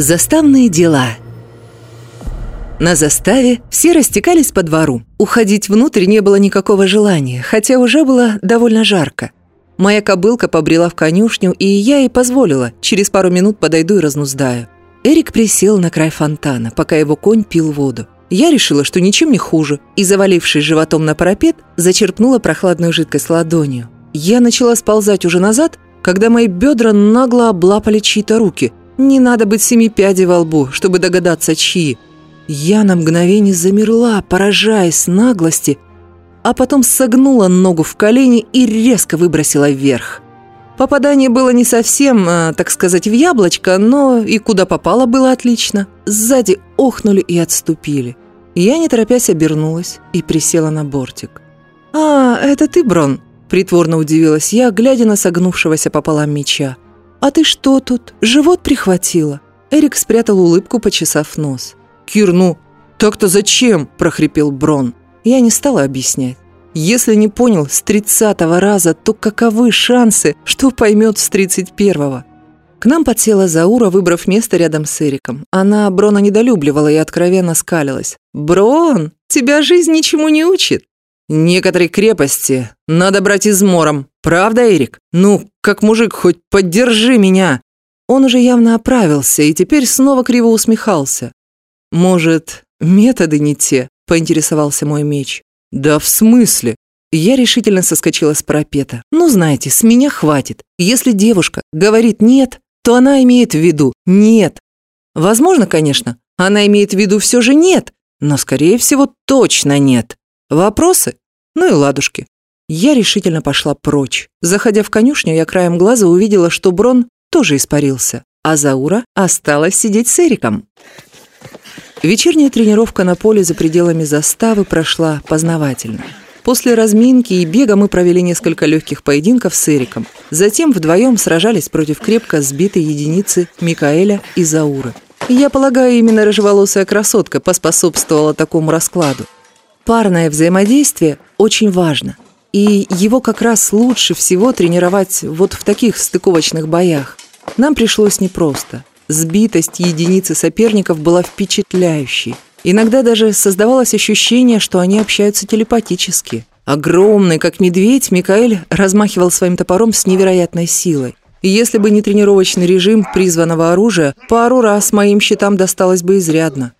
Заставные дела На заставе все растекались по двору. Уходить внутрь не было никакого желания, хотя уже было довольно жарко. Моя кобылка побрела в конюшню, и я ей позволила. Через пару минут подойду и разнуздаю. Эрик присел на край фонтана, пока его конь пил воду. Я решила, что ничем не хуже, и, завалившись животом на парапет, зачерпнула прохладную жидкость ладонью. Я начала сползать уже назад, когда мои бедра нагло облапали чьи-то руки. Не надо быть семи пядей во лбу, чтобы догадаться, чьи. Я на мгновение замерла, поражаясь наглости, а потом согнула ногу в колени и резко выбросила вверх. Попадание было не совсем, э, так сказать, в яблочко, но и куда попало было отлично. Сзади охнули и отступили. Я, не торопясь, обернулась и присела на бортик. «А, это ты, Брон?» – притворно удивилась я, глядя на согнувшегося пополам меча. «А ты что тут? Живот прихватила?» Эрик спрятал улыбку, почесав нос. «Кир, ну, так-то зачем?» – прохрипел Брон. Я не стала объяснять. Если не понял с тридцатого раза, то каковы шансы, что поймет с тридцать первого? К нам подсела Заура, выбрав место рядом с Эриком. Она Брона недолюбливала и откровенно скалилась. «Брон, тебя жизнь ничему не учит?» «Некоторые крепости надо брать измором. Правда, Эрик? Ну, как мужик, хоть поддержи меня!» Он уже явно оправился и теперь снова криво усмехался. «Может, методы не те?» – поинтересовался мой меч. «Да в смысле?» Я решительно соскочила с парапета. «Ну, знаете, с меня хватит. Если девушка говорит «нет», то она имеет в виду «нет». Возможно, конечно, она имеет в виду все же «нет», но, скорее всего, точно «нет». Вопросы? Ну и ладушки. Я решительно пошла прочь. Заходя в конюшню, я краем глаза увидела, что Брон тоже испарился, а Заура осталась сидеть с Эриком. Вечерняя тренировка на поле за пределами заставы прошла познавательно. После разминки и бега мы провели несколько легких поединков с Эриком. Затем вдвоем сражались против крепко сбитой единицы Микаэля и Зауры. я полагаю, именно рыжеволосая красотка поспособствовала такому раскладу. Парное взаимодействие очень важно. И его как раз лучше всего тренировать вот в таких стыковочных боях. Нам пришлось непросто. Сбитость единицы соперников была впечатляющей. Иногда даже создавалось ощущение, что они общаются телепатически. Огромный, как медведь, Микаэль размахивал своим топором с невероятной силой. Если бы не тренировочный режим призванного оружия, пару раз моим щитам досталось бы изрядно.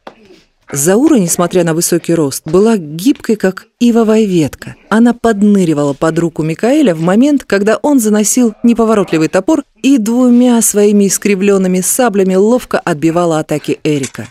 Заура, несмотря на высокий рост, была гибкой, как ивовая ветка. Она подныривала под руку Микаэля в момент, когда он заносил неповоротливый топор и двумя своими искривленными саблями ловко отбивала атаки Эрика.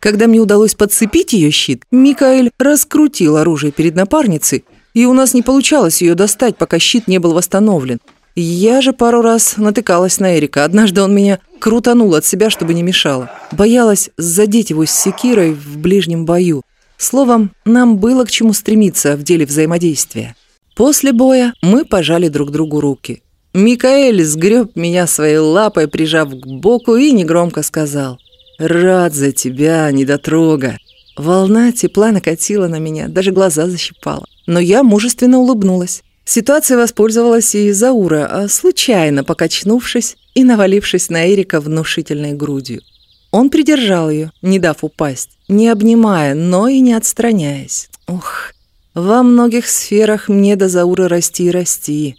Когда мне удалось подцепить ее щит, Микаэль раскрутил оружие перед напарницей, и у нас не получалось ее достать, пока щит не был восстановлен. Я же пару раз натыкалась на Эрика. Однажды он меня крутанул от себя, чтобы не мешало. Боялась задеть его с секирой в ближнем бою. Словом, нам было к чему стремиться в деле взаимодействия. После боя мы пожали друг другу руки. Микаэль сгреб меня своей лапой, прижав к боку, и негромко сказал «Рад за тебя, недотрога». Волна тепла накатила на меня, даже глаза защипала. Но я мужественно улыбнулась. Ситуацией воспользовалась и Заура, а случайно покачнувшись и навалившись на Эрика внушительной грудью. Он придержал ее, не дав упасть, не обнимая, но и не отстраняясь. Ух, во многих сферах мне до Зауры расти и расти.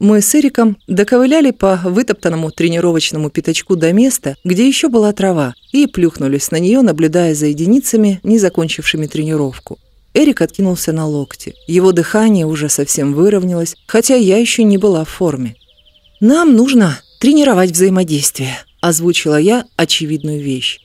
Мы с Эриком доковыляли по вытоптанному тренировочному пятачку до места, где еще была трава, и плюхнулись на нее, наблюдая за единицами, не закончившими тренировку. Эрик откинулся на локти. Его дыхание уже совсем выровнялось, хотя я еще не была в форме. «Нам нужно тренировать взаимодействие», – озвучила я очевидную вещь.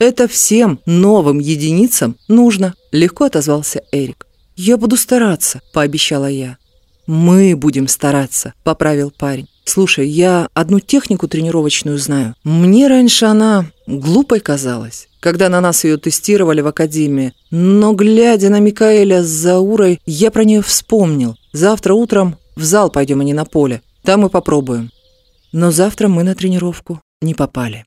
«Это всем новым единицам нужно», – легко отозвался Эрик. «Я буду стараться», – пообещала я. «Мы будем стараться», – поправил парень. «Слушай, я одну технику тренировочную знаю. Мне раньше она глупой казалась когда на нас ее тестировали в академии. Но, глядя на Микаэля с Заурой, я про нее вспомнил. Завтра утром в зал пойдем, а не на поле. Там мы попробуем. Но завтра мы на тренировку не попали.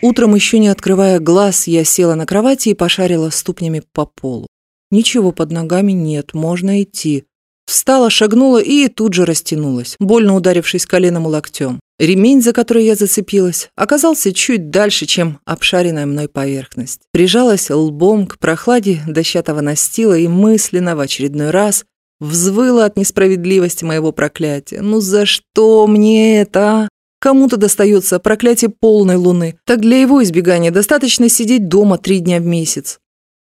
Утром, еще не открывая глаз, я села на кровати и пошарила ступнями по полу. Ничего под ногами нет, можно идти. Встала, шагнула и тут же растянулась, больно ударившись коленом и локтем. Ремень, за который я зацепилась, оказался чуть дальше, чем обшаренная мной поверхность. Прижалась лбом к прохладе дощатого настила и мысленно в очередной раз взвыла от несправедливости моего проклятия. «Ну за что мне это, а? Кому-то достается проклятие полной луны. Так для его избегания достаточно сидеть дома три дня в месяц.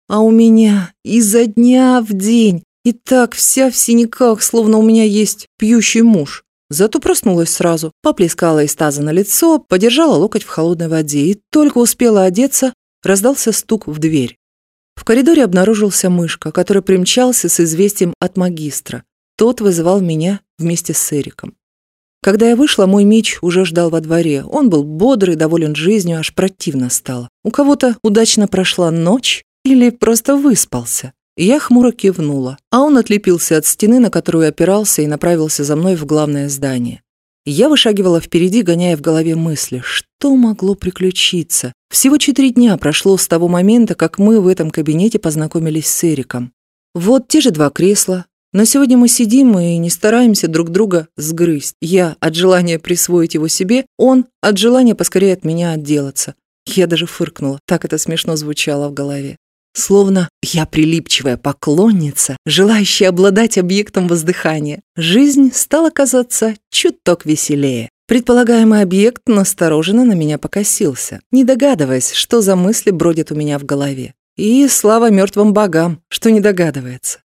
А у меня изо дня в день. И так вся в синяках, словно у меня есть пьющий муж. Зато проснулась сразу, поплескала из таза на лицо, подержала локоть в холодной воде и только успела одеться, раздался стук в дверь. В коридоре обнаружился мышка, который примчался с известием от магистра. Тот вызывал меня вместе с Эриком. Когда я вышла, мой меч уже ждал во дворе. Он был бодрый, доволен жизнью, аж противно стало. У кого-то удачно прошла ночь или просто выспался. Я хмуро кивнула, а он отлепился от стены, на которую опирался, и направился за мной в главное здание. Я вышагивала впереди, гоняя в голове мысли, что могло приключиться. Всего четыре дня прошло с того момента, как мы в этом кабинете познакомились с Эриком. Вот те же два кресла, но сегодня мы сидим и не стараемся друг друга сгрызть. Я от желания присвоить его себе, он от желания поскорее от меня отделаться. Я даже фыркнула, так это смешно звучало в голове. Словно я прилипчивая поклонница, желающая обладать объектом воздыхания. Жизнь стала казаться чуток веселее. Предполагаемый объект настороженно на меня покосился, не догадываясь, что за мысли бродят у меня в голове. И слава мертвым богам, что не догадывается.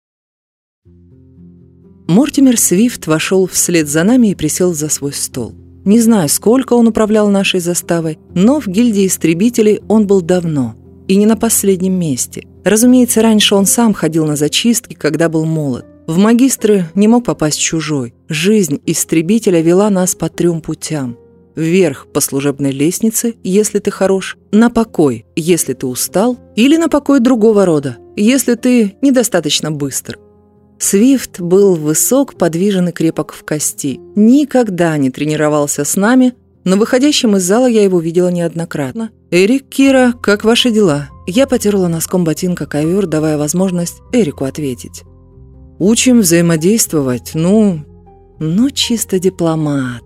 Мортимер Свифт вошел вслед за нами и присел за свой стол. Не знаю, сколько он управлял нашей заставой, но в гильдии истребителей он был давно и не на последнем месте. Разумеется, раньше он сам ходил на зачистки, когда был молод. В магистры не мог попасть чужой. Жизнь истребителя вела нас по трем путям. Вверх по служебной лестнице, если ты хорош, на покой, если ты устал, или на покой другого рода, если ты недостаточно быстр – Свифт был высок, подвижен и крепок в кости. Никогда не тренировался с нами, но выходящим из зала я его видела неоднократно. «Эрик, Кира, как ваши дела?» Я потерла носком ботинка ковер, давая возможность Эрику ответить. «Учим взаимодействовать, ну...» «Ну, чисто дипломат».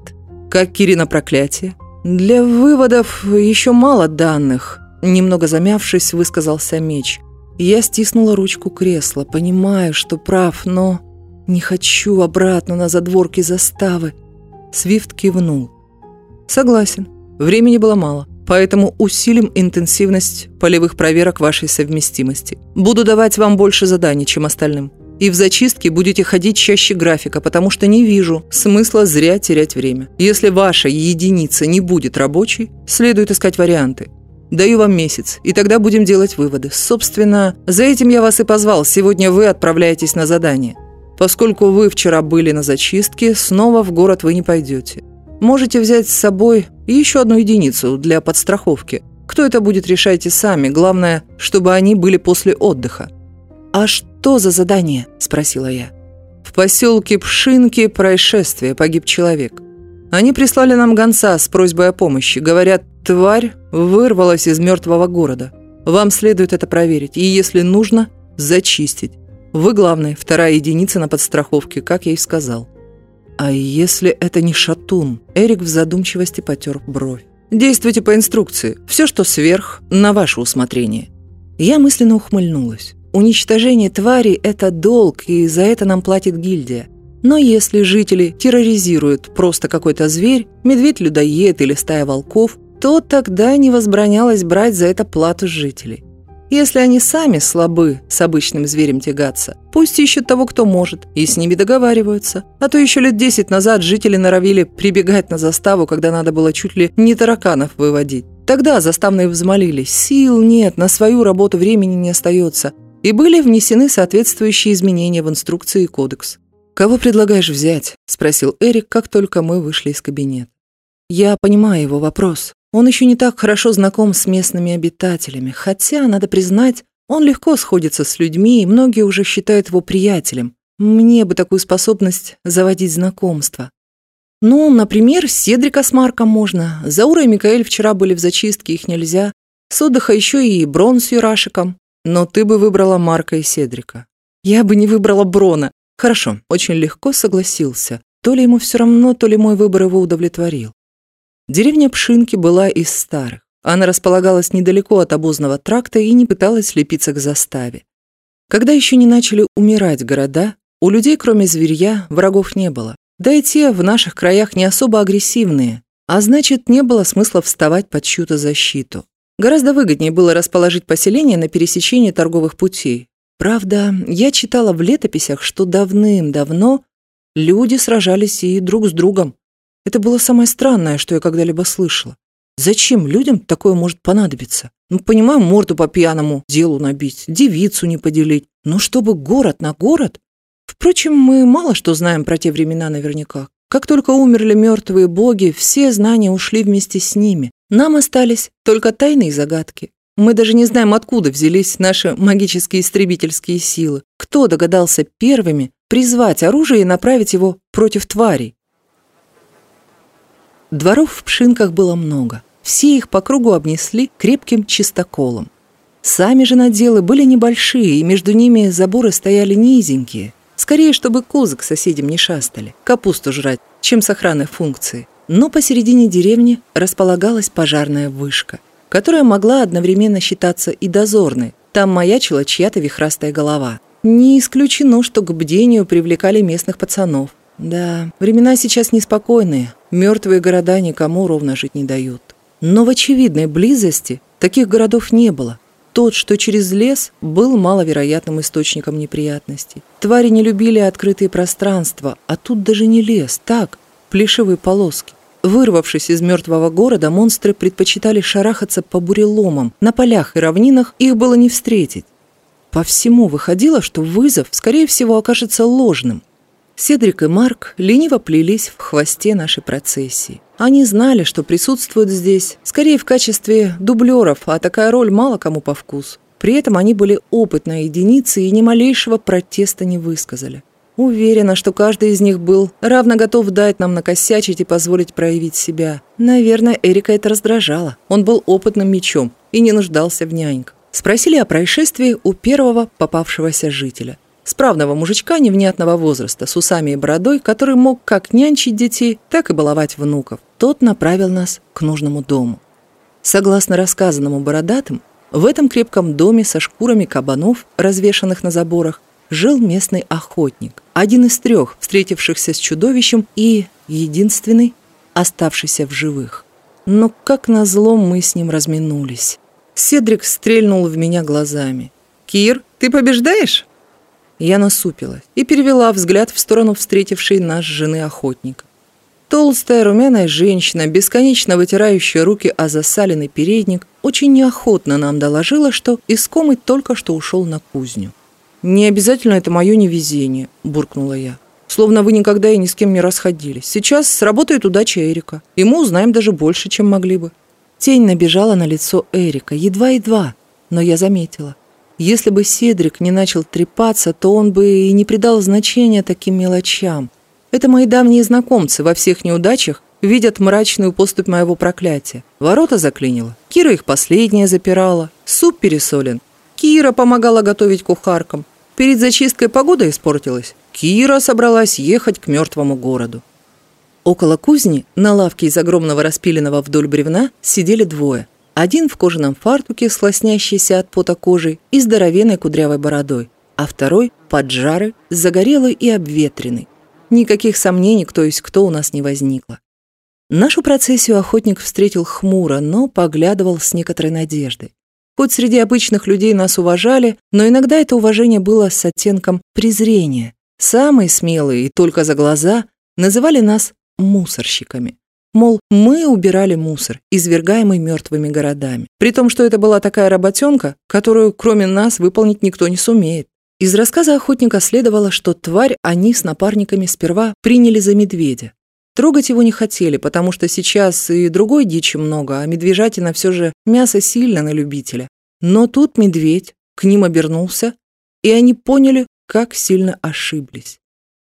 «Как Кирина проклятие?» «Для выводов еще мало данных», Немного замявшись, высказался меч. Я стиснула ручку кресла, понимаю, что прав, но не хочу обратно на задворки заставы. Свифт кивнул. Согласен, времени было мало, поэтому усилим интенсивность полевых проверок вашей совместимости. Буду давать вам больше заданий, чем остальным. И в зачистке будете ходить чаще графика, потому что не вижу смысла зря терять время. Если ваша единица не будет рабочей, следует искать варианты. Даю вам месяц, и тогда будем делать выводы. Собственно, за этим я вас и позвал. Сегодня вы отправляетесь на задание. Поскольку вы вчера были на зачистке, снова в город вы не пойдете. Можете взять с собой еще одну единицу для подстраховки. Кто это будет, решайте сами. Главное, чтобы они были после отдыха. «А что за задание?» – спросила я. «В поселке Пшинки происшествие, погиб человек. Они прислали нам гонца с просьбой о помощи. Говорят, тварь вырвалась из мертвого города. Вам следует это проверить. И если нужно, зачистить. Вы главный, вторая единица на подстраховке, как я и сказал. А если это не шатун? Эрик в задумчивости потер бровь. Действуйте по инструкции. Все, что сверх, на ваше усмотрение. Я мысленно ухмыльнулась. Уничтожение твари – это долг, и за это нам платит гильдия. Но если жители терроризируют просто какой-то зверь, медведь-людоед или стая волков, то тогда не возбранялось брать за это плату жителей. Если они сами слабы с обычным зверем тягаться, пусть ищут того, кто может, и с ними договариваются. А то еще лет десять назад жители норовили прибегать на заставу, когда надо было чуть ли не тараканов выводить. Тогда заставные взмолились, сил нет, на свою работу времени не остается, и были внесены соответствующие изменения в инструкции и кодекс. «Кого предлагаешь взять?» – спросил Эрик, как только мы вышли из кабинета. Я понимаю его вопрос. Он еще не так хорошо знаком с местными обитателями, хотя, надо признать, он легко сходится с людьми, и многие уже считают его приятелем. Мне бы такую способность заводить знакомства. Ну, например, Седрика с Марком можно. Заура и Микаэль вчера были в зачистке, их нельзя. С отдыха еще и Брон с Юрашиком. Но ты бы выбрала Марка и Седрика. Я бы не выбрала Брона. Хорошо, очень легко согласился. То ли ему все равно, то ли мой выбор его удовлетворил. Деревня Пшинки была из старых. Она располагалась недалеко от обозного тракта и не пыталась лепиться к заставе. Когда еще не начали умирать города, у людей, кроме зверья, врагов не было. Да и те в наших краях не особо агрессивные, а значит, не было смысла вставать под чью-то защиту. Гораздо выгоднее было расположить поселение на пересечении торговых путей. Правда, я читала в летописях, что давным-давно люди сражались и друг с другом. Это было самое странное, что я когда-либо слышала. Зачем людям такое может понадобиться? Ну, понимаю, морду по пьяному делу набить, девицу не поделить. Но чтобы город на город? Впрочем, мы мало что знаем про те времена наверняка. Как только умерли мертвые боги, все знания ушли вместе с ними. Нам остались только тайные загадки. Мы даже не знаем, откуда взялись наши магические истребительские силы. Кто догадался первыми призвать оружие и направить его против тварей? Дворов в Пшинках было много. Все их по кругу обнесли крепким чистоколом. Сами же наделы были небольшие, и между ними заборы стояли низенькие. Скорее, чтобы козы к соседям не шастали, капусту жрать, чем с охранной функцией. Но посередине деревни располагалась пожарная вышка, которая могла одновременно считаться и дозорной. Там маячила чья-то вихрастая голова. Не исключено, что к бдению привлекали местных пацанов. Да, времена сейчас неспокойные. Мертвые города никому ровно жить не дают. Но в очевидной близости таких городов не было. Тот, что через лес, был маловероятным источником неприятностей. Твари не любили открытые пространства, а тут даже не лес, так, плешивые полоски. Вырвавшись из мертвого города, монстры предпочитали шарахаться по буреломам. На полях и равнинах их было не встретить. По всему выходило, что вызов, скорее всего, окажется ложным – Седрик и Марк лениво плелись в хвосте нашей процессии. Они знали, что присутствуют здесь, скорее в качестве дублеров, а такая роль мало кому по вкусу. При этом они были опытной единицей и ни малейшего протеста не высказали. Уверена, что каждый из них был равно готов дать нам накосячить и позволить проявить себя. Наверное, Эрика это раздражало. Он был опытным мечом и не нуждался в няньках. Спросили о происшествии у первого попавшегося жителя. Справного мужичка невнятного возраста, с усами и бородой, который мог как нянчить детей, так и баловать внуков. Тот направил нас к нужному дому. Согласно рассказанному бородатым, в этом крепком доме со шкурами кабанов, развешанных на заборах, жил местный охотник, один из трех, встретившихся с чудовищем и единственный, оставшийся в живых. Но как назло мы с ним разминулись. Седрик стрельнул в меня глазами. «Кир, ты побеждаешь?» Я насупилась и перевела взгляд в сторону встретившей нас жены охотника. Толстая румяная женщина, бесконечно вытирающая руки о засаленный передник, очень неохотно нам доложила, что искомый только что ушел на кузню. «Не обязательно это мое невезение», – буркнула я. «Словно вы никогда и ни с кем не расходились. Сейчас сработает удача Эрика, и мы узнаем даже больше, чем могли бы». Тень набежала на лицо Эрика, едва-едва, но я заметила. Если бы Седрик не начал трепаться, то он бы и не придал значения таким мелочам. Это мои давние знакомцы во всех неудачах видят мрачную поступь моего проклятия. Ворота заклинило. Кира их последняя запирала. Суп пересолен. Кира помогала готовить кухаркам. Перед зачисткой погода испортилась. Кира собралась ехать к мертвому городу. Около кузни, на лавке из огромного распиленного вдоль бревна, сидели двое – один в кожаном фартуке с от пота кожей и здоровенной кудрявой бородой, а второй поджарый, загорелый и обветренный. Никаких сомнений, кто есть кто, у нас не возникло. Нашу процессию охотник встретил хмуро, но поглядывал с некоторой надеждой. Хоть среди обычных людей нас уважали, но иногда это уважение было с оттенком презрения. Самые смелые и только за глаза называли нас мусорщиками. Мол, мы убирали мусор, извергаемый мертвыми городами. При том, что это была такая работенка, которую кроме нас выполнить никто не сумеет. Из рассказа охотника следовало, что тварь они с напарниками сперва приняли за медведя. Трогать его не хотели, потому что сейчас и другой дичи много, а медвежатина все же мясо сильно на любителя. Но тут медведь к ним обернулся, и они поняли, как сильно ошиблись.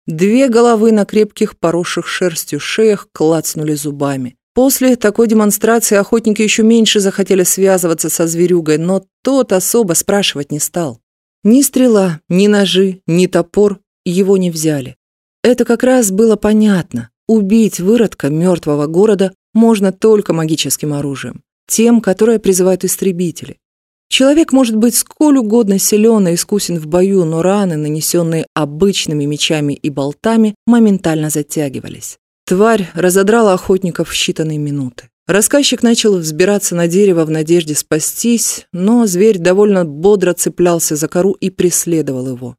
Две головы на крепких, поросших шерстью шеях клацнули зубами. После такой демонстрации охотники еще меньше захотели связываться со зверюгой, но тот особо спрашивать не стал. Ни стрела, ни ножи, ни топор его не взяли. Это как раз было понятно. Убить выродка мертвого города можно только магическим оружием, тем, которое призывают истребители. Человек может быть сколь угодно силен и искусен в бою, но раны, нанесенные обычными мечами и болтами, моментально затягивались. Тварь разодрала охотников в считанные минуты. Рассказчик начал взбираться на дерево в надежде спастись, но зверь довольно бодро цеплялся за кору и преследовал его.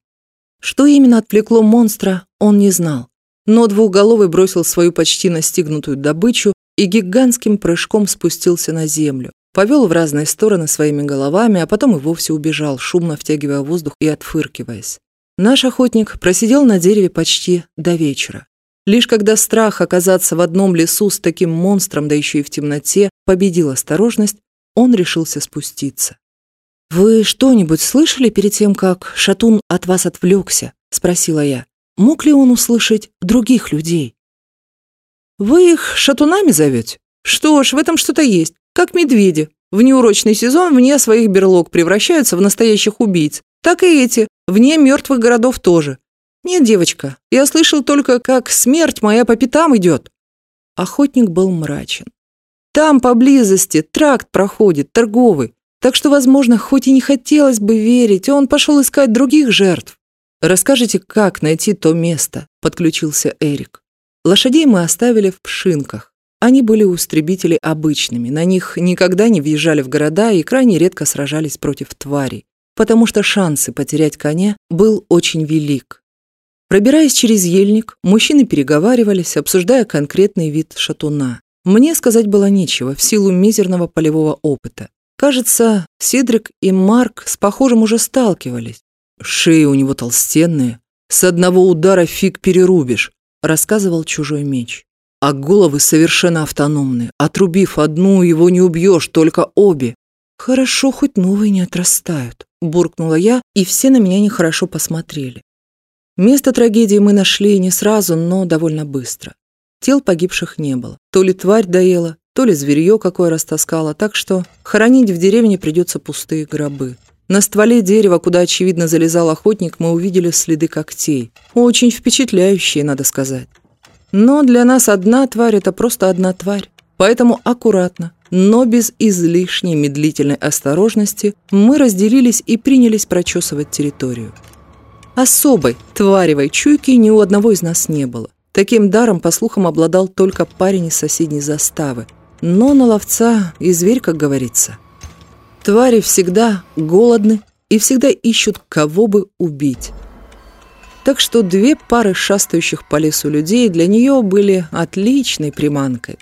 Что именно отвлекло монстра, он не знал. Но двухголовый бросил свою почти настигнутую добычу и гигантским прыжком спустился на землю. Повел в разные стороны своими головами, а потом и вовсе убежал, шумно втягивая воздух и отфыркиваясь. Наш охотник просидел на дереве почти до вечера. Лишь когда страх оказаться в одном лесу с таким монстром, да еще и в темноте, победил осторожность, он решился спуститься. «Вы что-нибудь слышали перед тем, как Шатун от вас отвлекся?» — спросила я. «Мог ли он услышать других людей?» «Вы их шатунами зовете? Что ж, в этом что-то есть. Как медведи. В неурочный сезон вне своих берлог превращаются в настоящих убийц. Так и эти, вне мертвых городов тоже. «Нет, девочка, я слышал только, как смерть моя по пятам идет». Охотник был мрачен. «Там поблизости тракт проходит, торговый, так что, возможно, хоть и не хотелось бы верить, он пошел искать других жертв. Расскажите, как найти то место?» – подключился Эрик. Лошадей мы оставили в пшинках. Они были у истребителей обычными, на них никогда не въезжали в города и крайне редко сражались против тварей, потому что шансы потерять коня был очень велик. Пробираясь через ельник, мужчины переговаривались, обсуждая конкретный вид шатуна. Мне сказать было нечего в силу мизерного полевого опыта. Кажется, Сидрик и Марк с похожим уже сталкивались. «Шеи у него толстенные, с одного удара фиг перерубишь», рассказывал чужой меч. «А головы совершенно автономны. Отрубив одну, его не убьешь, только обе». «Хорошо, хоть новые не отрастают», буркнула я, и все на меня нехорошо посмотрели. Место трагедии мы нашли не сразу, но довольно быстро. Тел погибших не было. То ли тварь доела, то ли зверье какое растаскало, так что хоронить в деревне придется пустые гробы. На стволе дерева, куда, очевидно, залезал охотник, мы увидели следы когтей. Очень впечатляющие, надо сказать. Но для нас одна тварь – это просто одна тварь. Поэтому аккуратно, но без излишней медлительной осторожности мы разделились и принялись прочесывать территорию. Особой, тваревой чуйки ни у одного из нас не было. Таким даром, по слухам, обладал только парень из соседней заставы. Но на ловца и зверь, как говорится. Твари всегда голодны и всегда ищут, кого бы убить. Так что две пары шастающих по лесу людей для нее были отличной приманкой.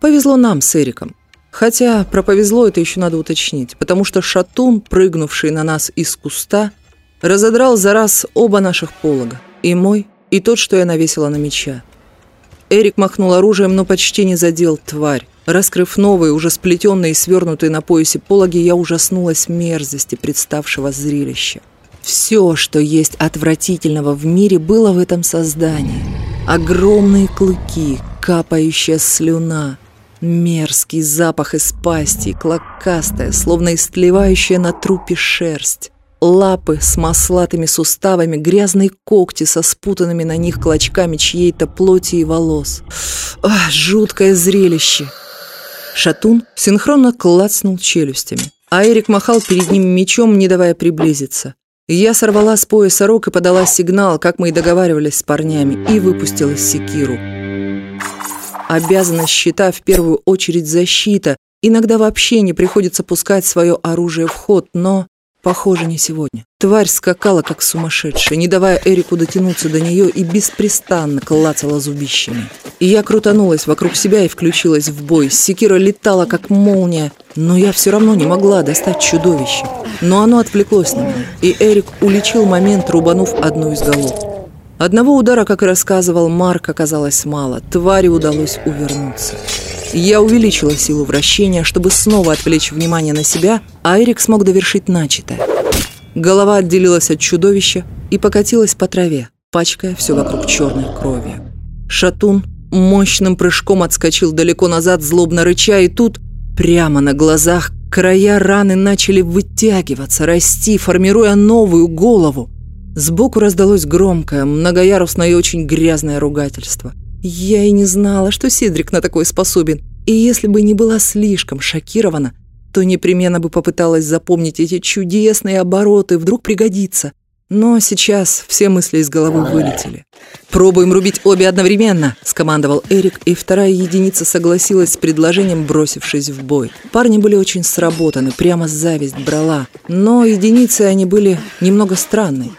Повезло нам с Эриком. Хотя про повезло это еще надо уточнить, потому что шатун, прыгнувший на нас из куста, Разодрал за раз оба наших полога. И мой, и тот, что я навесила на меча. Эрик махнул оружием, но почти не задел тварь. Раскрыв новые, уже сплетенные и свернутые на поясе пологи, я ужаснулась мерзости представшего зрелища. Все, что есть отвратительного в мире, было в этом создании. Огромные клыки, капающая слюна, мерзкий запах из пасти, клокастая, словно истлевающая на трупе шерсть. Лапы с маслатыми суставами, грязные когти со спутанными на них клочками чьей-то плоти и волос. Ах, жуткое зрелище! Шатун синхронно клацнул челюстями, а Эрик махал перед ним мечом, не давая приблизиться. Я сорвала с пояса рог и подала сигнал, как мы и договаривались с парнями, и выпустила секиру. Обязанность щита в первую очередь защита. Иногда вообще не приходится пускать свое оружие в ход, но Похоже, не сегодня. Тварь скакала, как сумасшедшая, не давая Эрику дотянуться до нее и беспрестанно клацала зубищами. И я крутанулась вокруг себя и включилась в бой. Секира летала, как молния, но я все равно не могла достать чудовище. Но оно отвлеклось на меня, и Эрик уличил момент, рубанув одну из голов. Одного удара, как и рассказывал Марк, оказалось мало. Твари удалось увернуться. Я увеличила силу вращения, чтобы снова отвлечь внимание на себя, а Эрик смог довершить начатое. Голова отделилась от чудовища и покатилась по траве, пачкая все вокруг черной крови. Шатун мощным прыжком отскочил далеко назад, злобно рыча, и тут, прямо на глазах, края раны начали вытягиваться, расти, формируя новую голову. Сбоку раздалось громкое, многоярусное и очень грязное ругательство. Я и не знала, что Седрик на такое способен. И если бы не была слишком шокирована, то непременно бы попыталась запомнить эти чудесные обороты, вдруг пригодится. Но сейчас все мысли из головы вылетели. «Пробуем рубить обе одновременно», – скомандовал Эрик, и вторая единица согласилась с предложением, бросившись в бой. Парни были очень сработаны, прямо зависть брала. Но единицы они были немного странные.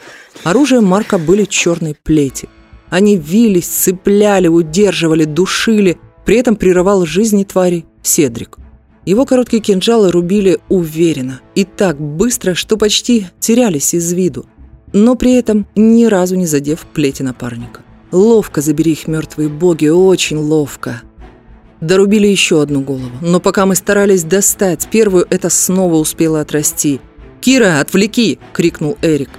Оружием Марка были черные плети. Они вились, цепляли, удерживали, душили, при этом прерывал жизни твари Седрик. Его короткие кинжалы рубили уверенно и так быстро, что почти терялись из виду но при этом ни разу не задев плети напарника. Ловко забери их мертвые боги, очень ловко. Дорубили еще одну голову, но пока мы старались достать первую, это снова успело отрасти. «Кира, отвлеки!» – крикнул Эрик.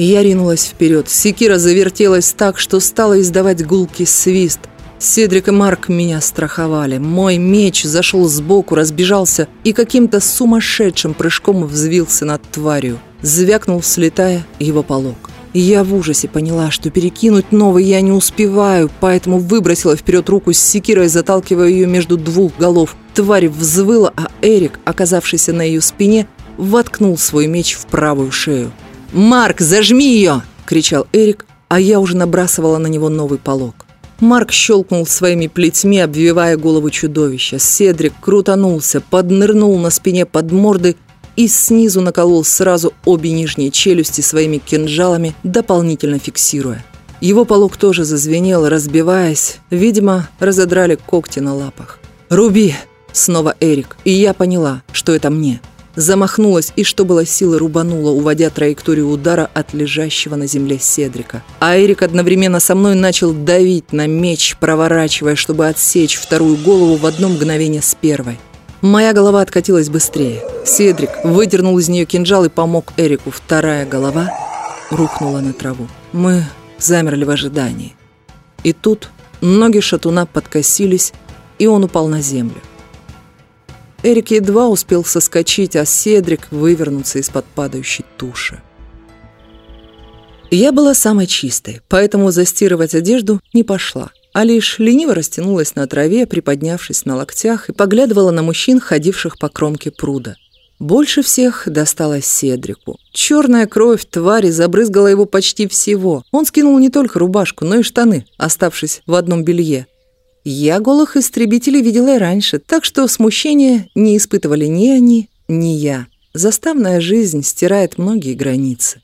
Я ринулась вперед. Секира завертелась так, что стала издавать гулкий свист. Седрик и Марк меня страховали. Мой меч зашел сбоку, разбежался и каким-то сумасшедшим прыжком взвился над тварью. Звякнул, слетая, его полог. Я в ужасе поняла, что перекинуть новый я не успеваю, поэтому выбросила вперед руку с секирой, заталкивая ее между двух голов. Тварь взвыла, а Эрик, оказавшийся на ее спине, воткнул свой меч в правую шею. «Марк, зажми ее!» – кричал Эрик, а я уже набрасывала на него новый полог. Марк щелкнул своими плетьми, обвивая голову чудовища. Седрик крутанулся, поднырнул на спине под мордой и снизу наколол сразу обе нижние челюсти своими кинжалами, дополнительно фиксируя. Его полог тоже зазвенел, разбиваясь. Видимо, разодрали когти на лапах. «Руби!» – снова Эрик. И я поняла, что это мне. Замахнулась и, что было силы, рубанула, уводя траекторию удара от лежащего на земле Седрика. А Эрик одновременно со мной начал давить на меч, проворачивая, чтобы отсечь вторую голову в одно мгновение с первой. Моя голова откатилась быстрее. Седрик выдернул из нее кинжал и помог Эрику. Вторая голова рухнула на траву. Мы замерли в ожидании. И тут ноги шатуна подкосились, и он упал на землю. Эрик едва успел соскочить, а Седрик вывернуться из-под падающей туши. Я была самой чистой, поэтому застирывать одежду не пошла а лишь лениво растянулась на траве, приподнявшись на локтях и поглядывала на мужчин, ходивших по кромке пруда. Больше всех досталось Седрику. Черная кровь твари забрызгала его почти всего. Он скинул не только рубашку, но и штаны, оставшись в одном белье. Я голых истребителей видела и раньше, так что смущения не испытывали ни они, ни я. Заставная жизнь стирает многие границы.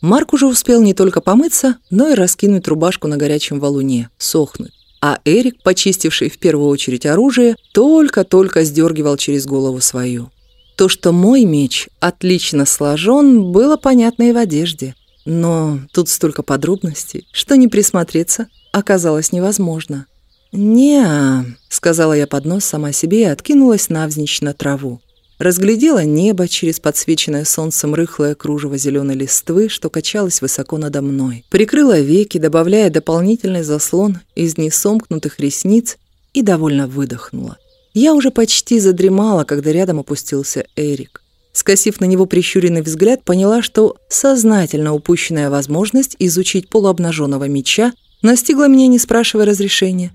Марк уже успел не только помыться, но и раскинуть рубашку на горячем валуне, сохнуть а Эрик, почистивший в первую очередь оружие, только-только сдергивал через голову свою. То, что мой меч отлично сложен, было понятно и в одежде. Но тут столько подробностей, что не присмотреться оказалось невозможно. «Не-а», сказала я под нос сама себе и откинулась навзничь на траву. Разглядела небо через подсвеченное солнцем рыхлое кружево зеленой листвы, что качалось высоко надо мной. Прикрыла веки, добавляя дополнительный заслон из несомкнутых ресниц и довольно выдохнула. Я уже почти задремала, когда рядом опустился Эрик. Скосив на него прищуренный взгляд, поняла, что сознательно упущенная возможность изучить полуобнаженного меча настигла меня, не спрашивая разрешения.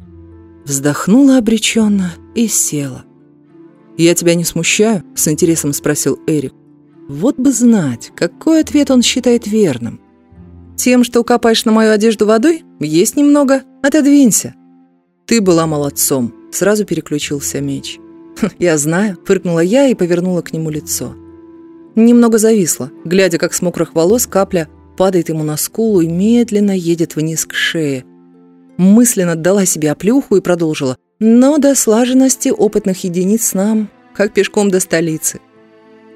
Вздохнула обреченно и села. «Я тебя не смущаю?» – с интересом спросил Эрик. «Вот бы знать, какой ответ он считает верным». «Тем, что капаешь на мою одежду водой? Есть немного. Отодвинься». «Ты была молодцом», – сразу переключился меч. «Хм, «Я знаю», – фыркнула я и повернула к нему лицо. Немного зависла, глядя, как с мокрых волос капля падает ему на скулу и медленно едет вниз к шее. Мысленно дала себе оплюху и продолжила. Но до слаженности опытных единиц нам, как пешком до столицы.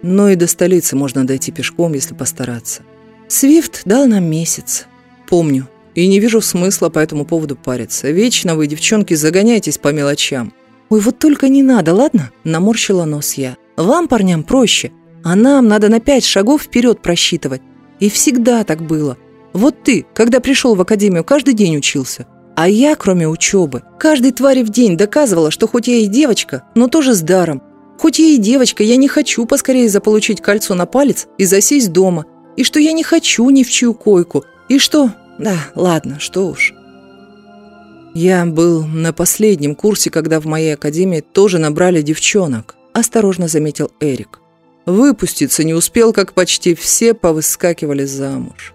Но и до столицы можно дойти пешком, если постараться. Свифт дал нам месяц. Помню. И не вижу смысла по этому поводу париться. Вечно вы, девчонки, загоняйтесь по мелочам. Ой, вот только не надо, ладно? Наморщила нос я. Вам, парням, проще. А нам надо на пять шагов вперед просчитывать. И всегда так было. Вот ты, когда пришел в академию, каждый день учился. А я, кроме учебы, каждой твари в день доказывала, что хоть я и девочка, но тоже с даром. Хоть я и девочка, я не хочу поскорее заполучить кольцо на палец и засесть дома. И что я не хочу ни в чью койку, И что? Да, ладно, что уж. Я был на последнем курсе, когда в моей академии тоже набрали девчонок, осторожно заметил Эрик. Выпуститься не успел, как почти все повыскакивали замуж.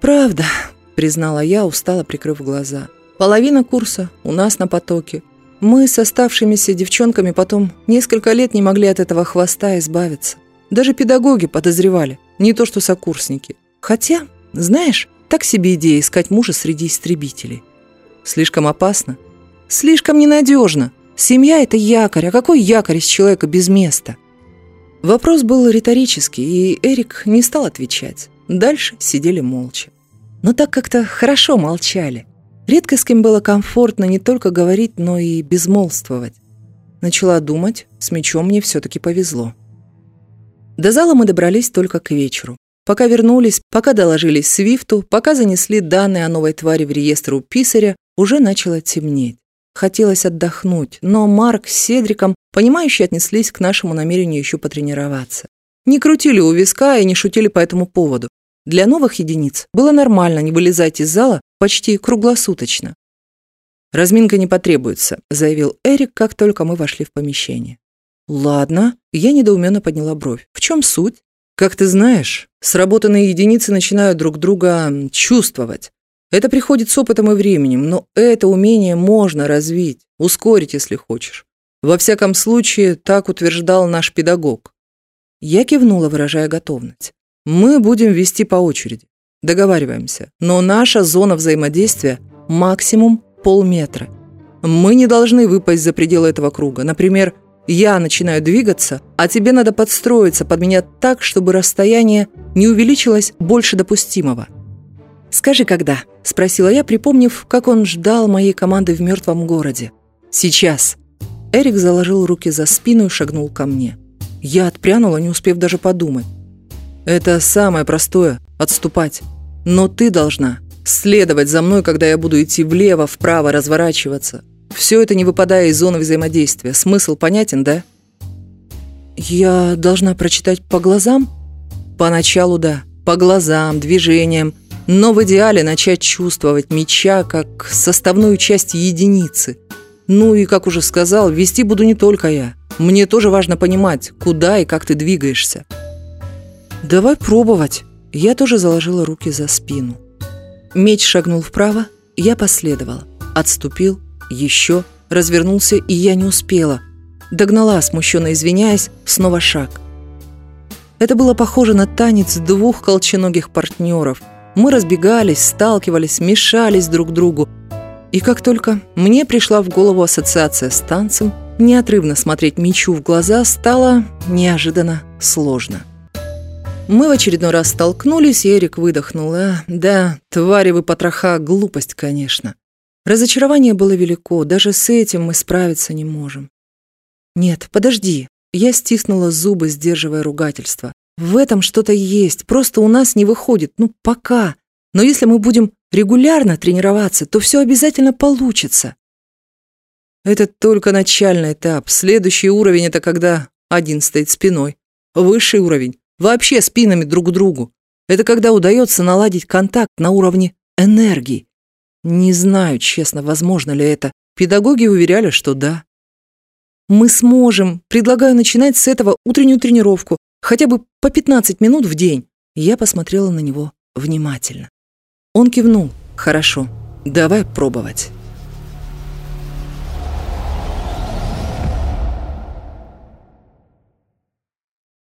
«Правда», — признала я, устало прикрыв глаза. «Половина курса у нас на потоке. Мы с оставшимися девчонками потом несколько лет не могли от этого хвоста избавиться. Даже педагоги подозревали, не то что сокурсники. Хотя, знаешь, так себе идея искать мужа среди истребителей. Слишком опасно. Слишком ненадежно. Семья – это якорь, а какой якорь из человека без места? Вопрос был риторический, и Эрик не стал отвечать. Дальше сидели молча. Но так как-то хорошо молчали. Редко с кем было комфортно не только говорить, но и безмолвствовать. Начала думать, с мечом мне все-таки повезло. До зала мы добрались только к вечеру. Пока вернулись, пока доложились Свифту, пока занесли данные о новой твари в реестр у писаря, уже начало темнеть. Хотелось отдохнуть, но Марк с Седриком, понимающие, отнеслись к нашему намерению еще потренироваться. Не крутили у виска и не шутили по этому поводу. Для новых единиц было нормально не вылезать из зала почти круглосуточно. «Разминка не потребуется», — заявил Эрик, как только мы вошли в помещение. «Ладно», — я недоуменно подняла бровь. «В чем суть?» «Как ты знаешь, сработанные единицы начинают друг друга чувствовать. Это приходит с опытом и временем, но это умение можно развить, ускорить, если хочешь. Во всяком случае, так утверждал наш педагог. Я кивнула, выражая готовность. Мы будем вести по очереди. Договариваемся. Но наша зона взаимодействия максимум полметра. Мы не должны выпасть за пределы этого круга. Например, я начинаю двигаться, а тебе надо подстроиться под меня так, чтобы расстояние не увеличилось больше допустимого. «Скажи, когда?» – спросила я, припомнив, как он ждал моей команды в мертвом городе. «Сейчас». Эрик заложил руки за спину и шагнул ко мне. Я отпрянула, не успев даже подумать. «Это самое простое – отступать. Но ты должна следовать за мной, когда я буду идти влево, вправо, разворачиваться. Все это не выпадая из зоны взаимодействия. Смысл понятен, да?» «Я должна прочитать по глазам?» «Поначалу да. По глазам, движениям – но в идеале начать чувствовать меча как составную часть единицы. Ну и, как уже сказал, вести буду не только я. Мне тоже важно понимать, куда и как ты двигаешься. «Давай пробовать». Я тоже заложила руки за спину. Меч шагнул вправо, я последовала. Отступил, еще, развернулся, и я не успела. Догнала, смущенно извиняясь, снова шаг. Это было похоже на танец двух колченогих партнеров – мы разбегались, сталкивались, мешались друг другу. И как только мне пришла в голову ассоциация с танцем, неотрывно смотреть мечу в глаза стало неожиданно сложно. Мы в очередной раз столкнулись, и Эрик выдохнул. А, да, твари вы потроха, глупость, конечно. Разочарование было велико, даже с этим мы справиться не можем. Нет, подожди. Я стиснула зубы, сдерживая ругательство. В этом что-то есть, просто у нас не выходит, ну пока. Но если мы будем регулярно тренироваться, то все обязательно получится. Это только начальный этап. Следующий уровень – это когда один стоит спиной. Высший уровень – вообще спинами друг к другу. Это когда удается наладить контакт на уровне энергии. Не знаю, честно, возможно ли это. Педагоги уверяли, что да. Мы сможем. Предлагаю начинать с этого утреннюю тренировку. Хотя бы по 15 минут в день. Я посмотрела на него внимательно. Он кивнул. Хорошо, давай пробовать.